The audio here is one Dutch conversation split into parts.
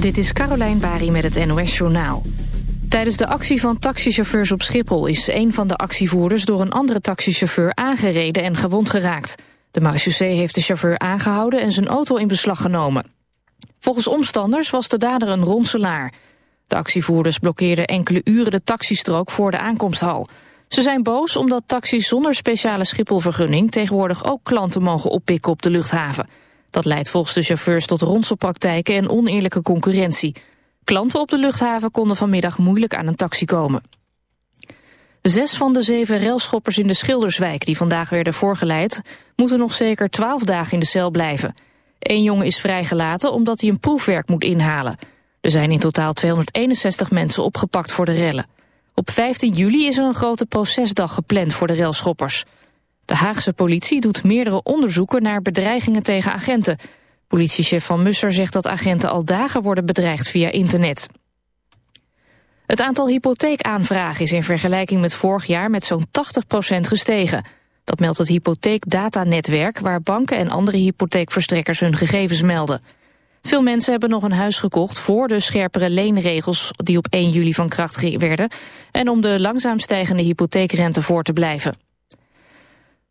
Dit is Carolijn Bari met het NOS Journaal. Tijdens de actie van taxichauffeurs op Schiphol... is een van de actievoerders door een andere taxichauffeur aangereden en gewond geraakt. De marechaussee heeft de chauffeur aangehouden en zijn auto in beslag genomen. Volgens omstanders was de dader een ronselaar. De actievoerders blokkeerden enkele uren de taxistrook voor de aankomsthal. Ze zijn boos omdat taxis zonder speciale Schipholvergunning... tegenwoordig ook klanten mogen oppikken op de luchthaven... Dat leidt volgens de chauffeurs tot ronselpraktijken en oneerlijke concurrentie. Klanten op de luchthaven konden vanmiddag moeilijk aan een taxi komen. Zes van de zeven railschoppers in de Schilderswijk die vandaag werden voorgeleid... moeten nog zeker twaalf dagen in de cel blijven. Eén jongen is vrijgelaten omdat hij een proefwerk moet inhalen. Er zijn in totaal 261 mensen opgepakt voor de rellen. Op 15 juli is er een grote procesdag gepland voor de railschoppers. De Haagse politie doet meerdere onderzoeken naar bedreigingen tegen agenten. Politiechef Van Musser zegt dat agenten al dagen worden bedreigd via internet. Het aantal hypotheekaanvragen is in vergelijking met vorig jaar met zo'n 80% gestegen. Dat meldt het hypotheekdatanetwerk waar banken en andere hypotheekverstrekkers hun gegevens melden. Veel mensen hebben nog een huis gekocht voor de scherpere leenregels die op 1 juli van kracht werden en om de langzaam stijgende hypotheekrente voor te blijven.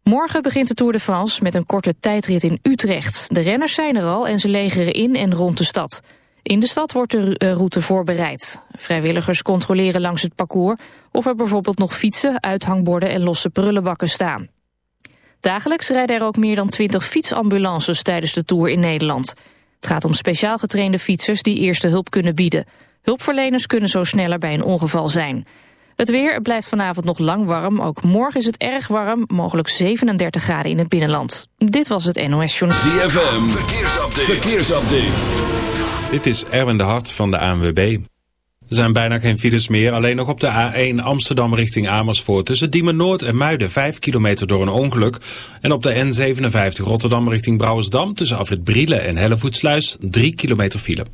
Morgen begint de Tour de France met een korte tijdrit in Utrecht. De renners zijn er al en ze legeren in en rond de stad. In de stad wordt de eh, route voorbereid. Vrijwilligers controleren langs het parcours... of er bijvoorbeeld nog fietsen, uithangborden en losse prullenbakken staan. Dagelijks rijden er ook meer dan 20 fietsambulances tijdens de Tour in Nederland. Het gaat om speciaal getrainde fietsers die eerste hulp kunnen bieden. Hulpverleners kunnen zo sneller bij een ongeval zijn... Het weer blijft vanavond nog lang warm. Ook morgen is het erg warm, mogelijk 37 graden in het binnenland. Dit was het NOS Journal. ZFM, verkeersupdate. verkeersupdate. Dit is Erwin de Hart van de ANWB. Er zijn bijna geen files meer, alleen nog op de A1 Amsterdam richting Amersfoort. Tussen Diemen Noord en Muiden 5 kilometer door een ongeluk. En op de N57 Rotterdam richting Brouwersdam tussen Afrit Brielen en Hellevoetsluis 3 kilometer file.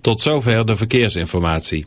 Tot zover de verkeersinformatie.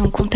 On compte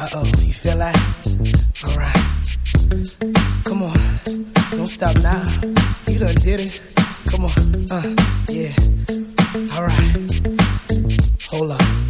Uh oh, you feel like? Alright. Come on, don't stop now. You done did it. Come on, uh, yeah. Alright. Hold up.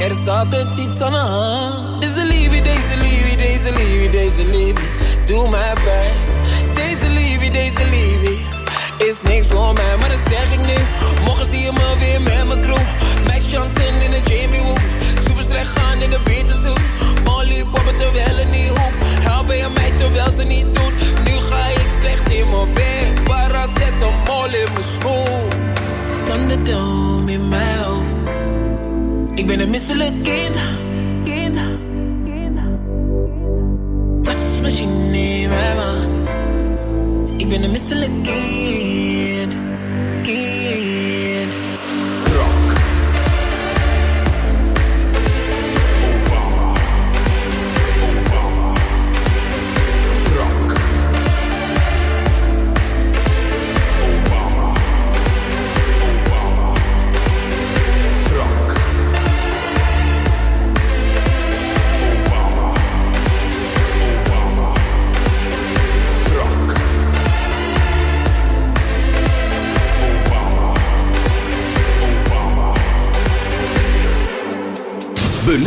Er is altijd iets aan de hand. Deze lieve, deze lieve, deze lieve, deze lieve. Doe mij pijn. Deze lieve, deze lieve Is niks voor mij, maar dat zeg ik nu. Morgen zie je me weer met mijn crew. Max Chanten in de Jamie Woo. Super slecht gaan in de Beatles Molly poppen terwijl het niet hoeft. Helpen je mij terwijl ze niet doet. Nu ga ik slecht in mijn bed. Waar zet een mol in mijn schoen? Dan de dom in mijn hoofd ik ben een misselijk kind. kind. Kind. Wasmachine in mijn maag. Ik ben een misselijk kind. kind.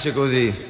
piace così.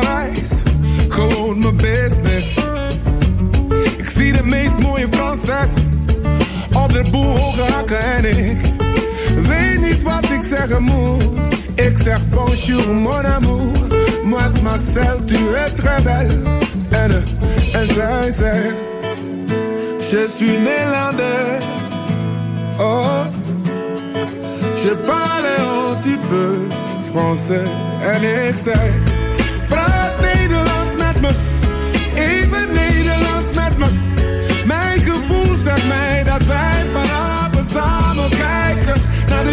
parijs, gewoon mijn business. Ik zie de meest mooie Franses, op de boel hoge hakken en ik weet niet wat ik zeggen moet. Ik zeg bonjour mon amour, moi tu es très belle. En, eh, en zij zegt, je suis Nederlands, oh, je parle un petit peu français. En ik zeg...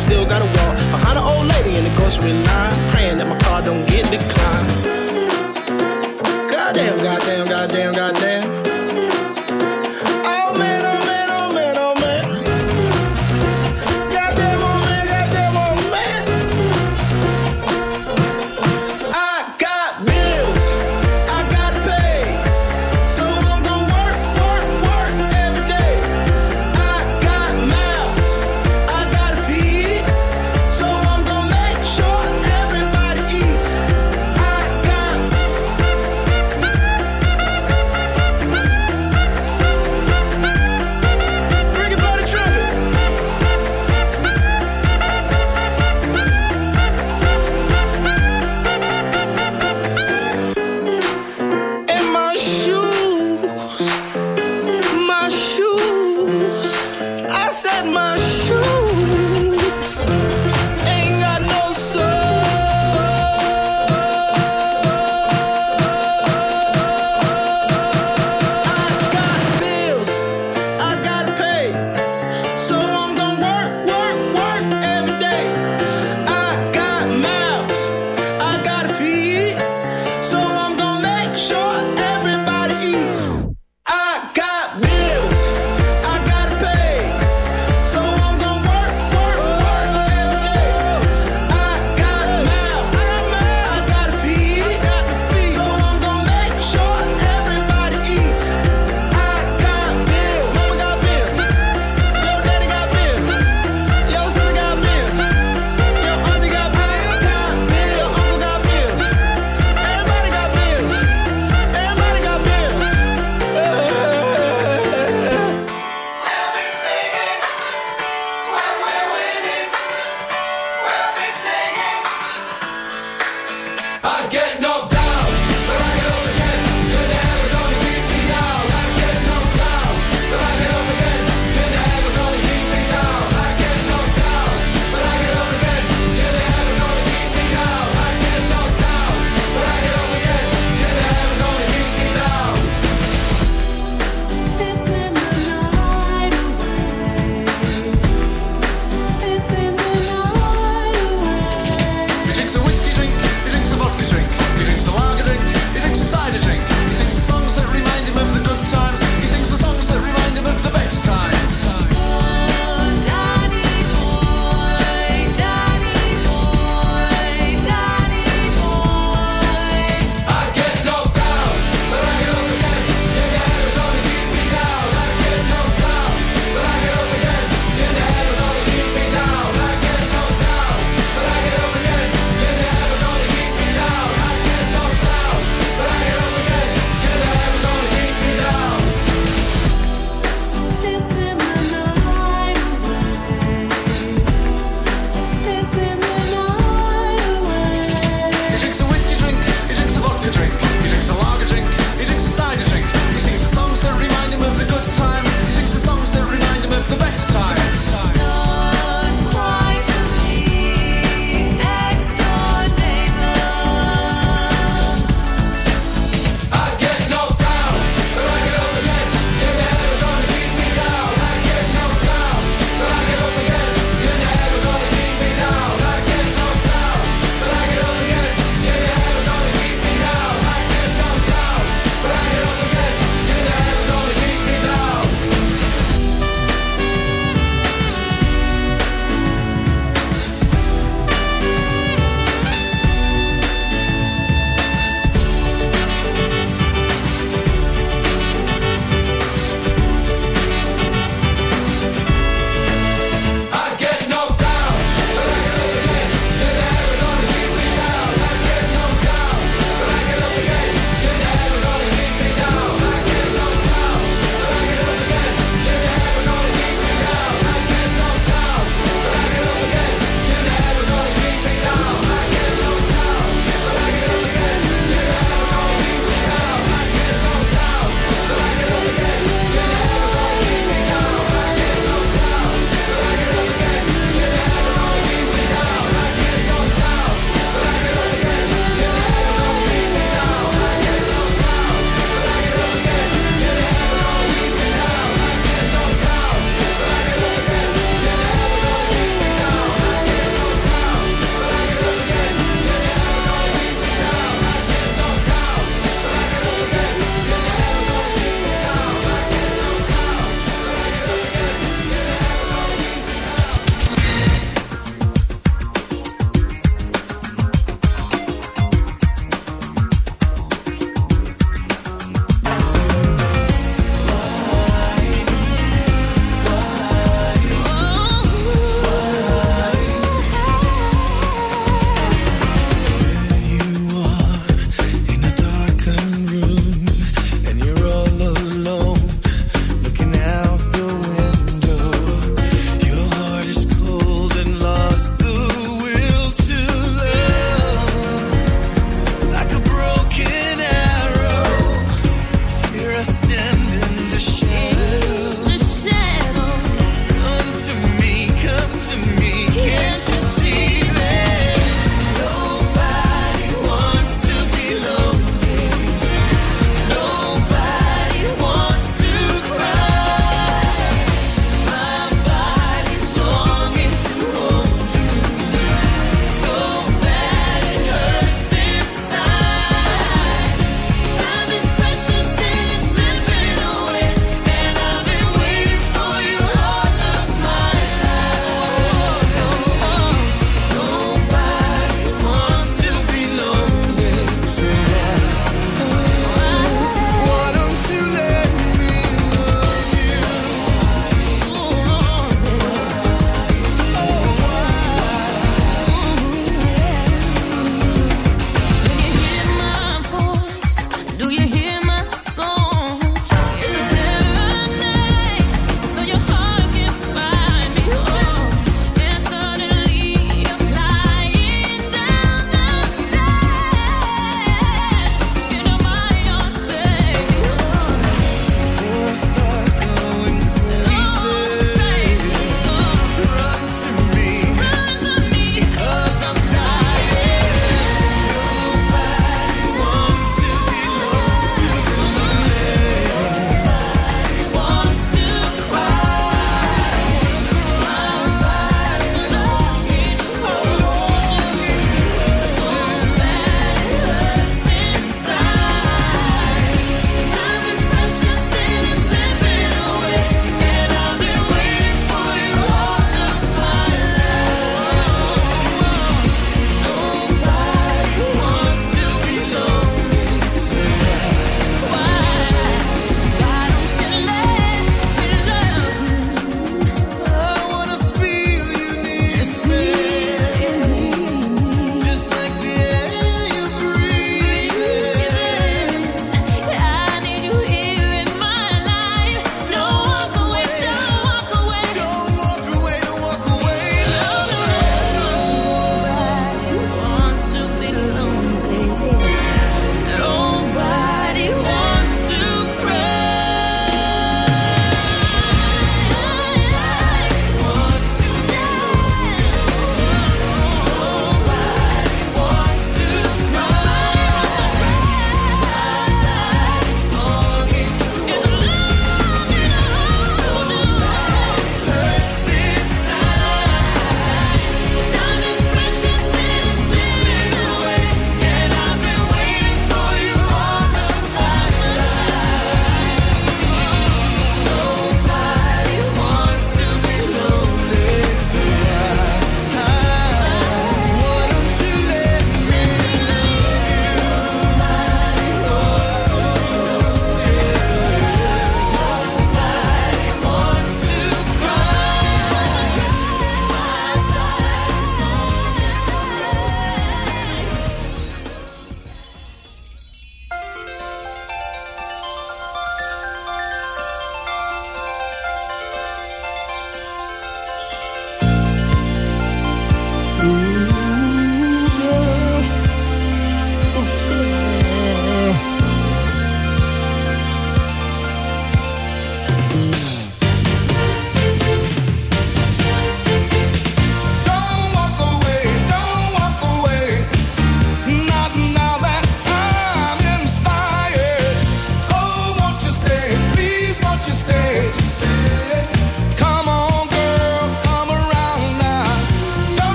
still gotta wait. set my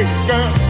quicker.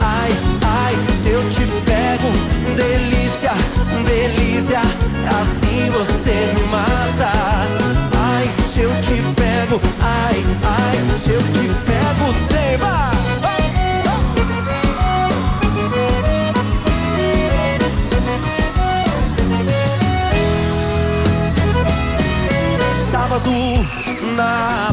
Ai, ai, se eu te pego, delícia, delícia, assim você me mata. Ai, se eu te pego, ai, ai, se eu te pego, tema. Sábado na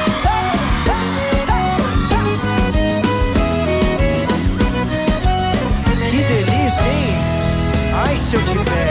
Que searching there.